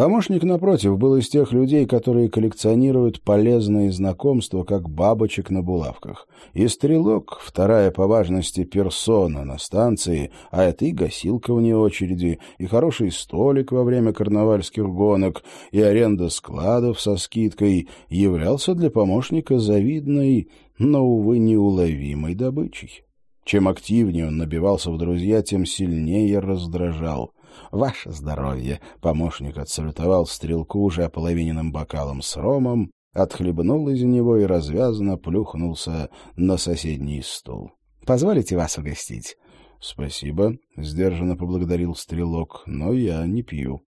Помощник, напротив, был из тех людей, которые коллекционируют полезные знакомства, как бабочек на булавках. И стрелок, вторая по важности персона на станции, а это и гасилка вне очереди, и хороший столик во время карнавальских гонок, и аренда складов со скидкой, являлся для помощника завидной, но, увы, неуловимой добычей. Чем активнее он набивался в друзья, тем сильнее раздражал — «Ваше здоровье!» — помощник отсалютовал стрелку уже ополовиненным бокалом с ромом, отхлебнул из него и развязно плюхнулся на соседний стул. «Позволите вас угостить?» «Спасибо», — сдержанно поблагодарил стрелок, — «но я не пью».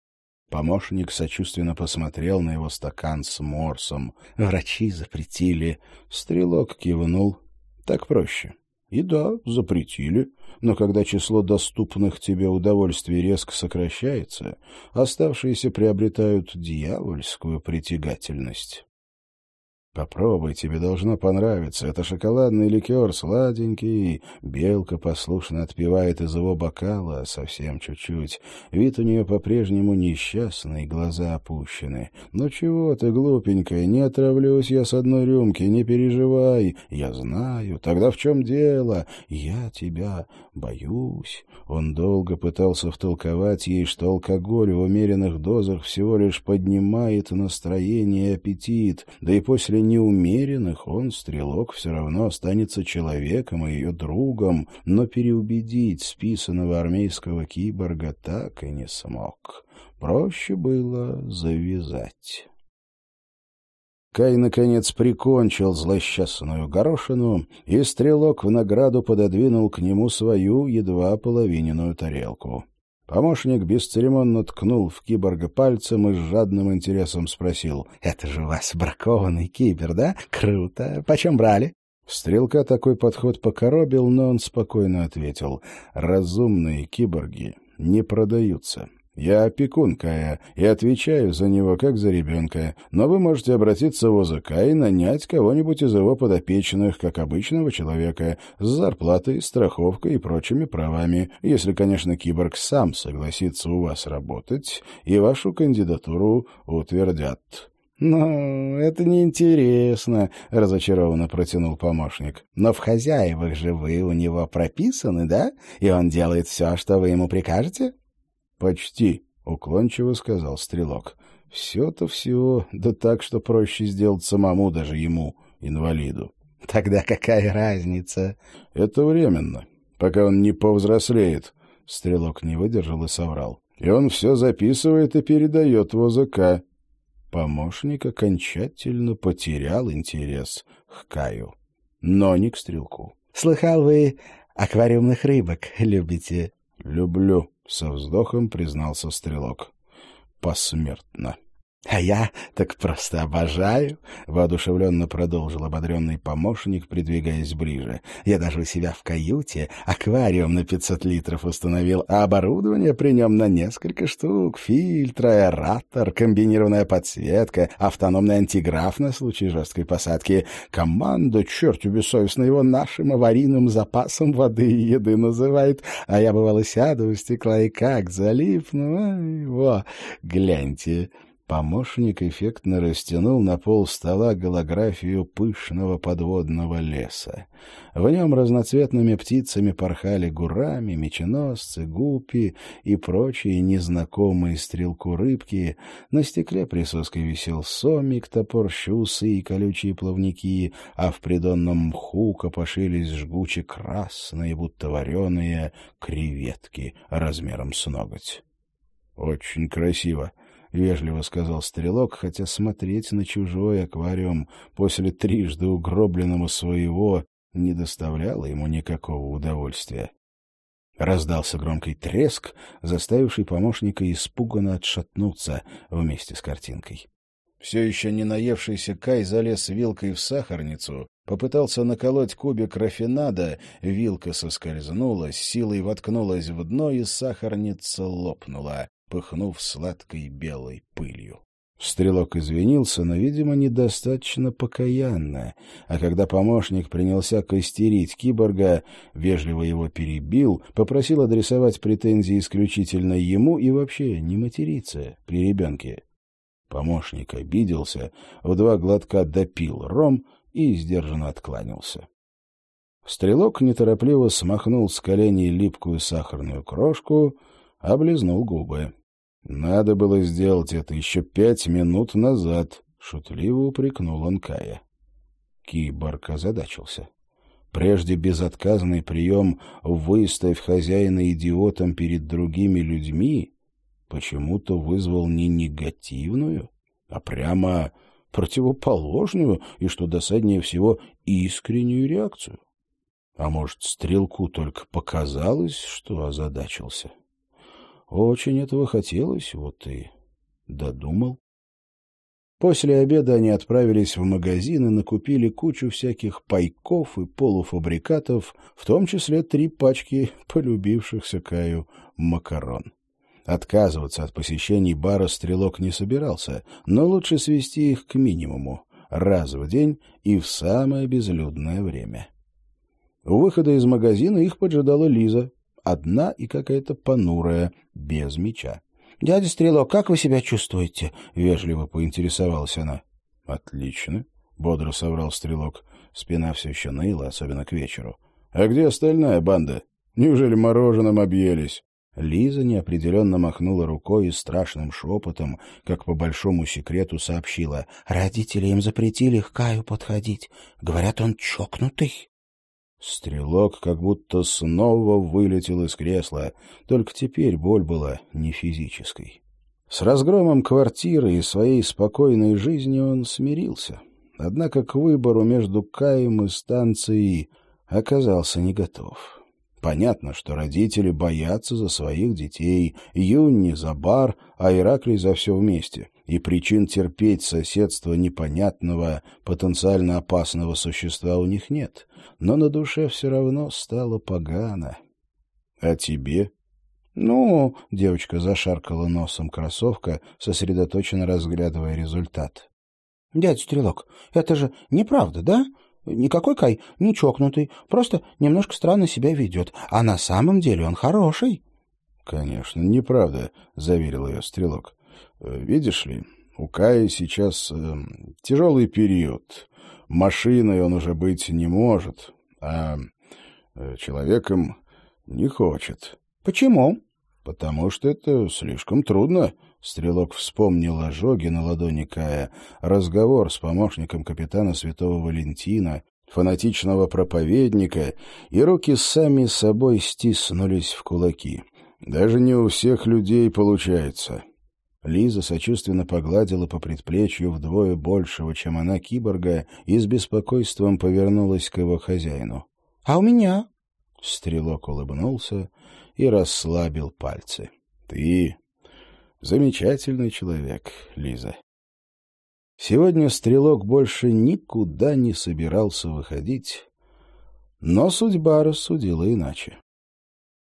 Помощник сочувственно посмотрел на его стакан с морсом. «Врачи запретили». Стрелок кивнул. «Так проще». И да, запретили, но когда число доступных тебе удовольствий резко сокращается, оставшиеся приобретают дьявольскую притягательность. Попробуй, тебе должно понравиться. Это шоколадный ликер, сладенький. Белка послушно отпивает из его бокала, совсем чуть-чуть. Вид у нее по-прежнему несчастный, глаза опущены. Ну чего ты, глупенькая, не отравлюсь я с одной рюмки, не переживай. Я знаю. Тогда в чем дело? Я тебя боюсь. Он долго пытался втолковать ей, что алкоголь в умеренных дозах всего лишь поднимает настроение и аппетит, да и после неумеренных он, стрелок, все равно останется человеком и ее другом, но переубедить списанного армейского киборга так и не смог. Проще было завязать. Кай, наконец, прикончил злосчастную горошину, и стрелок в награду пододвинул к нему свою едва половиненную тарелку. Помощник бесцеремонно ткнул в киборга пальцем и с жадным интересом спросил. — Это же у вас бракованный кибер, да? Круто. Почем брали? Стрелка такой подход покоробил, но он спокойно ответил. — Разумные киборги не продаются. Я опекун Кая и отвечаю за него, как за ребенка, но вы можете обратиться в ОЗК и нанять кого-нибудь из его подопечных, как обычного человека, с зарплатой, страховкой и прочими правами, если, конечно, киборг сам согласится у вас работать и вашу кандидатуру утвердят. «Ну, это неинтересно», — разочарованно протянул помощник. «Но в хозяевах же вы у него прописаны, да? И он делает все, что вы ему прикажете?» «Почти», — уклончиво сказал стрелок. «Все-то все, да так, что проще сделать самому, даже ему, инвалиду». «Тогда какая разница?» «Это временно, пока он не повзрослеет», — стрелок не выдержал и соврал. «И он все записывает и передает в ОЗК». Помощник окончательно потерял интерес к Каю, но не к стрелку. «Слыхал, вы аквариумных рыбок любите?» «Люблю», со вздохом признался стрелок. Посмертно. «А я так просто обожаю!» — воодушевленно продолжил ободренный помощник, придвигаясь ближе. «Я даже у себя в каюте аквариум на 500 литров установил, а оборудование при нем на несколько штук. Фильтры, аэратор, комбинированная подсветка, автономный антиграф на случай жесткой посадки. Команда, черт бессовестно, его нашим аварийным запасом воды и еды называет. А я, бывало, сяду у стекла и как залипну. Ай, во, гляньте!» Помощник эффектно растянул на пол стола голографию пышного подводного леса. В нем разноцветными птицами порхали гурами, меченосцы, гупи и прочие незнакомые стрелку рыбки. На стекле присоской висел сомик, топорщи усы и колючие плавники, а в придонном мху копошились жгуче красные, будто вареные креветки размером с ноготь. — Очень красиво, — вежливо сказал стрелок, хотя смотреть на чужой аквариум после трижды угробленного своего не доставляло ему никакого удовольствия. Раздался громкий треск, заставивший помощника испуганно отшатнуться вместе с картинкой. Все еще не наевшийся Кай залез вилкой в сахарницу, попытался наколоть кубик рафинада, вилка соскользнула, силой воткнулась в дно, и сахарница лопнула пыхнув сладкой белой пылью. Стрелок извинился, но, видимо, недостаточно покаянно, а когда помощник принялся костерить киборга, вежливо его перебил, попросил адресовать претензии исключительно ему и вообще не материться при ребенке. Помощник обиделся, в два глотка допил ром и сдержанно откланялся. Стрелок неторопливо смахнул с коленей липкую сахарную крошку, облизнул губы. «Надо было сделать это еще пять минут назад», — шутливо упрекнул он Кая. Киборг озадачился. Прежде безотказный прием «выставь хозяина идиотом перед другими людьми» почему-то вызвал не негативную, а прямо противоположную и, что досаднее всего, искреннюю реакцию. А может, стрелку только показалось, что озадачился? Очень этого хотелось, вот и додумал. После обеда они отправились в магазин и накупили кучу всяких пайков и полуфабрикатов, в том числе три пачки полюбившихся Каю макарон. Отказываться от посещений бара стрелок не собирался, но лучше свести их к минимуму, раз в день и в самое безлюдное время. У выхода из магазина их поджидала Лиза, одна и какая-то понурая, без меча. — Дядя Стрелок, как вы себя чувствуете? — вежливо поинтересовалась она. — Отлично, — бодро соврал Стрелок. Спина все еще ныла, особенно к вечеру. — А где остальная банда? Неужели мороженым объелись? Лиза неопределенно махнула рукой и страшным шепотом, как по большому секрету сообщила. «Родители им запретили к Каю подходить. Говорят, он чокнутый». Стрелок как будто снова вылетел из кресла, только теперь боль была не физической. С разгромом квартиры и своей спокойной жизни он смирился. Однако к выбору между Каем и станцией оказался не готов. Понятно, что родители боятся за своих детей, Юнни за бар, а Ираклий за все вместе, и причин терпеть соседство непонятного, потенциально опасного существа у них нет, но на душе все равно стало погано. — А тебе? — Ну, — девочка зашаркала носом кроссовка, сосредоточенно разглядывая результат. — Дядя Стрелок, это же неправда, да? Никакой Кай не чокнутый, просто немножко странно себя ведет. А на самом деле он хороший. — Конечно, неправда, — заверил ее Стрелок. Э, — Видишь ли, у Кая сейчас э, тяжелый период. Машиной он уже быть не может, а э, человеком не хочет. — Почему? — Потому что это слишком трудно, Стрелок вспомнил ожоги на ладони Кая, разговор с помощником капитана Святого Валентина, фанатичного проповедника, и руки сами собой стиснулись в кулаки. Даже не у всех людей получается. Лиза сочувственно погладила по предплечью вдвое большего, чем она, киборга, и с беспокойством повернулась к его хозяину. — А у меня? Стрелок улыбнулся и расслабил пальцы. — Ты Замечательный человек, Лиза. Сегодня стрелок больше никуда не собирался выходить, но судьба рассудила иначе.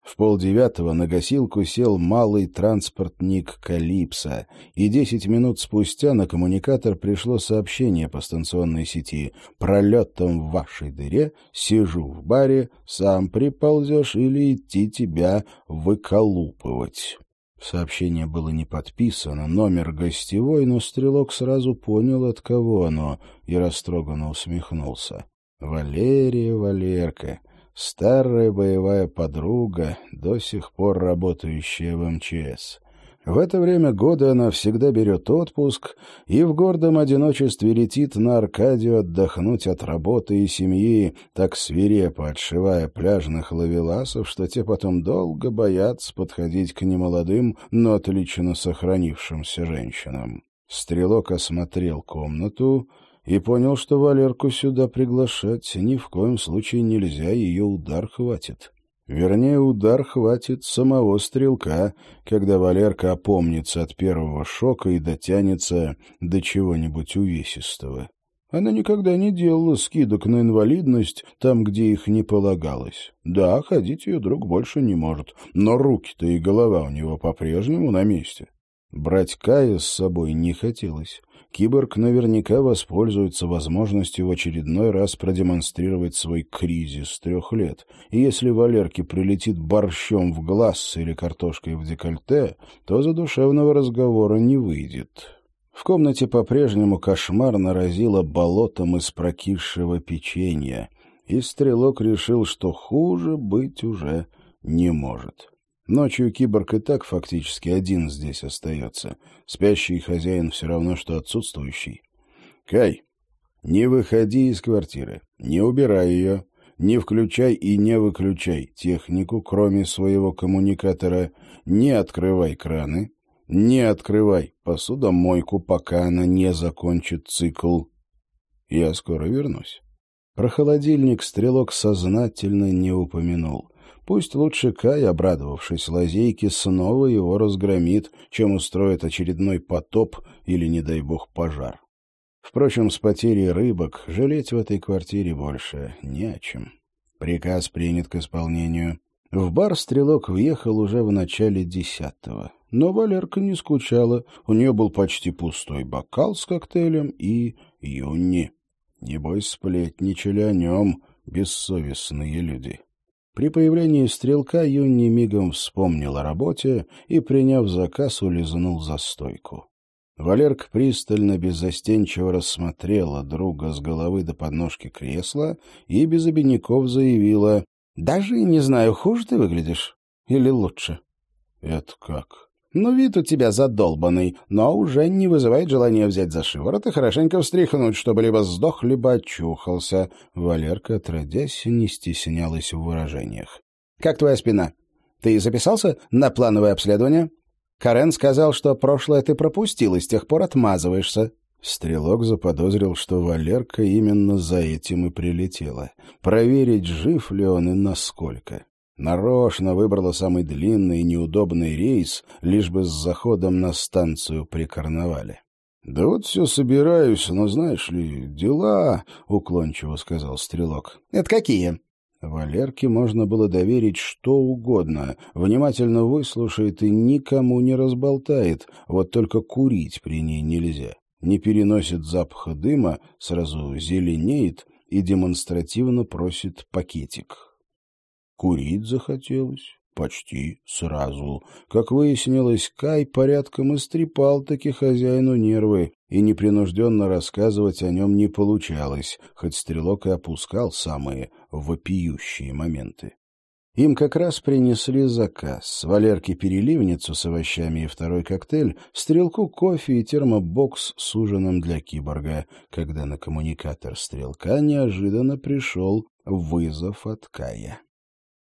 В полдевятого на гасилку сел малый транспортник «Калипсо», и десять минут спустя на коммуникатор пришло сообщение по станционной сети «Пролетом в вашей дыре, сижу в баре, сам приползешь или идти тебя выколупывать». Сообщение было не подписано, номер гостевой, но стрелок сразу понял, от кого оно, и растроганно усмехнулся. Валерия Валерка, старая боевая подруга, до сих пор работающая в МЧС. В это время года она всегда берет отпуск и в гордом одиночестве летит на Аркадию отдохнуть от работы и семьи, так свирепо отшивая пляжных ловеласов, что те потом долго боятся подходить к немолодым, но отлично сохранившимся женщинам. Стрелок осмотрел комнату и понял, что Валерку сюда приглашать ни в коем случае нельзя, ее удар хватит. Вернее, удар хватит самого стрелка, когда Валерка опомнится от первого шока и дотянется до чего-нибудь увесистого. Она никогда не делала скидок на инвалидность там, где их не полагалось. Да, ходить ее друг больше не может, но руки-то и голова у него по-прежнему на месте. Брать Кая с собой не хотелось. Киборг наверняка воспользуется возможностью в очередной раз продемонстрировать свой кризис трех лет. И если Валерке прилетит борщом в глаз или картошкой в декольте, то задушевного разговора не выйдет. В комнате по-прежнему кошмарно разило болотом из прокисшего печенья, и стрелок решил, что хуже быть уже не может. Ночью киборг и так фактически один здесь остается. Спящий хозяин все равно, что отсутствующий. Кай, не выходи из квартиры, не убирай ее, не включай и не выключай технику, кроме своего коммуникатора, не открывай краны, не открывай посудомойку, пока она не закончит цикл. Я скоро вернусь. Про холодильник стрелок сознательно не упомянул. Пусть лучше Кай, обрадовавшись лазейке, снова его разгромит, чем устроит очередной потоп или, не дай бог, пожар. Впрочем, с потерей рыбок жалеть в этой квартире больше не о чем. Приказ принят к исполнению. В бар стрелок въехал уже в начале десятого. Но Валерка не скучала. У нее был почти пустой бокал с коктейлем и Юнни. Небось, сплетничали о нем бессовестные люди. При появлении стрелка Юнни мигом вспомнил о работе и, приняв заказ, улизнул за стойку. Валерка пристально, беззастенчиво рассмотрела друга с головы до подножки кресла и без обиняков заявила «Даже не знаю, хуже ты выглядишь или лучше». «Это как?» Ну, вид у тебя задолбанный, но уже не вызывает желания взять за шиворот и хорошенько встряхнуть, чтобы либо сдох, либо очухался. Валерка, отродясь, не стеснялась в выражениях. — Как твоя спина? Ты записался на плановое обследование? Карен сказал, что прошлое ты пропустил и с тех пор отмазываешься. Стрелок заподозрил, что Валерка именно за этим и прилетела. Проверить, жив ли он и насколько. Нарочно выбрала самый длинный и неудобный рейс, лишь бы с заходом на станцию при карнавале. — Да вот все собираюсь, но, знаешь ли, дела, — уклончиво сказал Стрелок. — Это какие? Валерке можно было доверить что угодно, внимательно выслушает и никому не разболтает, вот только курить при ней нельзя. Не переносит запаха дыма, сразу зеленеет и демонстративно просит пакетик. Курить захотелось почти сразу. Как выяснилось, Кай порядком истрепал таки хозяину нервы, и непринужденно рассказывать о нем не получалось, хоть стрелок и опускал самые вопиющие моменты. Им как раз принесли заказ. Валерке переливницу с овощами и второй коктейль, стрелку кофе и термобокс с ужином для киборга, когда на коммуникатор стрелка неожиданно пришел вызов от Кая.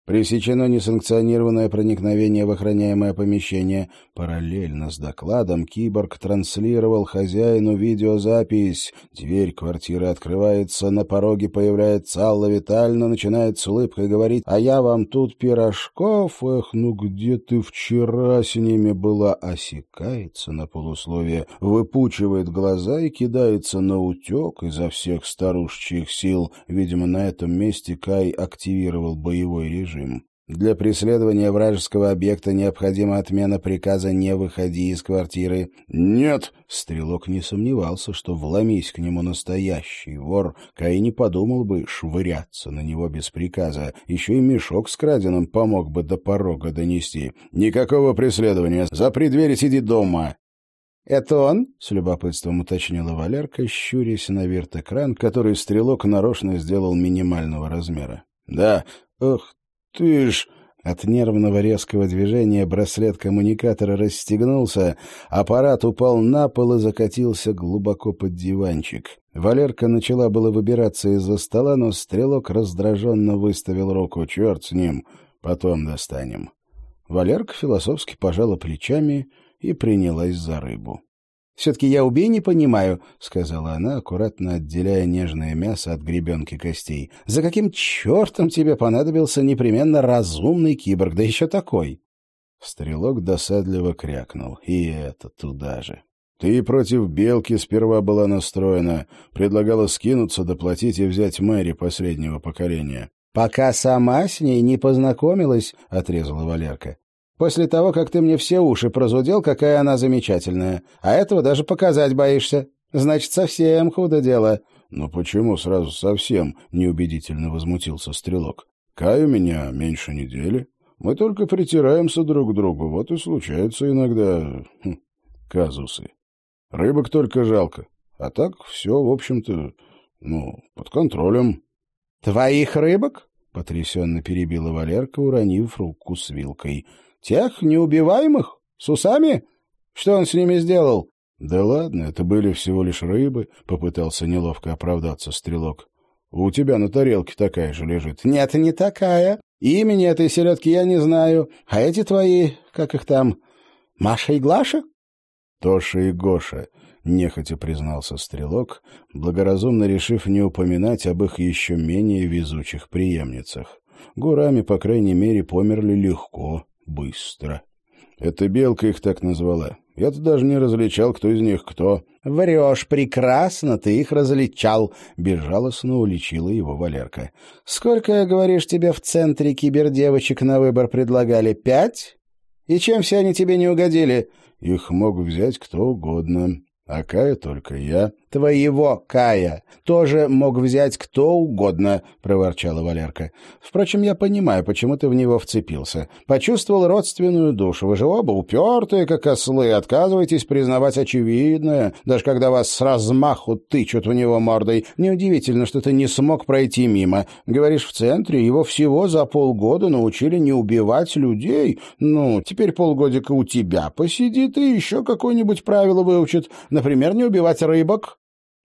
Пресечено несанкционированное проникновение в охраняемое помещение. Параллельно с докладом киборг транслировал хозяину видеозапись. Дверь квартиры открывается, на пороге появляется Алла Витальевна, начинает с улыбкой говорить «А я вам тут пирожков, эх, ну где ты вчера с ними была?» Осекается на полусловие, выпучивает глаза и кидается на утек изо всех старушечьих сил. Видимо, на этом месте Кай активировал боевой режим режим. Для преследования вражеского объекта необходима отмена приказа «не выходи из квартиры». «Нет!» — Стрелок не сомневался, что вломись к нему настоящий вор, Кай не подумал бы швыряться на него без приказа. Еще и мешок с краденым помог бы до порога донести. «Никакого преследования! Запри дверь и сиди дома!» «Это он?» — с любопытством уточнила Валерка, щурясь на вирт-экран, который стрелок нарочно сделал минимального размера. «Да. Ох ты ж...» От нервного резкого движения браслет коммуникатора расстегнулся, аппарат упал на пол и закатился глубоко под диванчик. Валерка начала было выбираться из-за стола, но стрелок раздраженно выставил руку. «Черт с ним! Потом достанем». Валерка философски пожала плечами и принялась за рыбу. «Все-таки я убей не понимаю», — сказала она, аккуратно отделяя нежное мясо от гребенки костей. «За каким чертом тебе понадобился непременно разумный киборг, да еще такой?» Стрелок досадливо крякнул. И это туда же. «Ты против белки сперва была настроена, предлагала скинуться, доплатить и взять Мэри последнего поколения». «Пока сама с ней не познакомилась», — отрезала Валерка. После того, как ты мне все уши прозудел, какая она замечательная. А этого даже показать боишься. Значит, совсем худо дело». «Ну почему сразу совсем?» — неубедительно возмутился Стрелок. «Кай у меня меньше недели. Мы только притираемся друг к другу, вот и случаются иногда хм, казусы. Рыбок только жалко. А так все, в общем-то, ну, под контролем». «Твоих рыбок?» — потрясенно перебила Валерка, уронив руку с вилкой. «Тех неубиваемых? С усами? Что он с ними сделал?» «Да ладно, это были всего лишь рыбы», — попытался неловко оправдаться стрелок. «У тебя на тарелке такая же лежит». «Нет, не такая. Имени этой селедки я не знаю. А эти твои, как их там, Маша и Глаша?» «Тоша и Гоша», — нехотя признался стрелок, благоразумно решив не упоминать об их еще менее везучих преемницах. Гурами, по крайней мере, померли легко, быстро. Это Белка их так назвала. Я-то даже не различал, кто из них кто. — Врешь, прекрасно ты их различал, — безжалостно уличила его Валерка. — Сколько, говоришь, тебе в центре кибердевочек на выбор предлагали? Пять? И чем все они тебе не угодили? — Их мог взять кто угодно. А Кая только я. — Твоего Кая тоже мог взять кто угодно, — проворчала Валерка. — Впрочем, я понимаю, почему ты в него вцепился. Почувствовал родственную душу. Вы же оба упертые, как ослы, отказываетесь признавать очевидное, даже когда вас с размаху тычут в него мордой. Неудивительно, что ты не смог пройти мимо. Говоришь, в центре его всего за полгода научили не убивать людей. Ну, теперь полгодика у тебя посидит и еще какое-нибудь правило выучит. Например, не убивать рыбок. —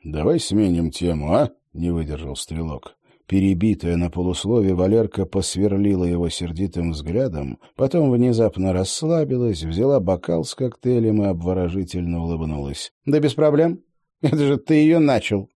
Давай сменим тему, а? — не выдержал стрелок. Перебитая на полуслове, Валерка посверлила его сердитым взглядом, потом внезапно расслабилась, взяла бокал с коктейлем и обворожительно улыбнулась. — Да без проблем. Это же ты ее начал.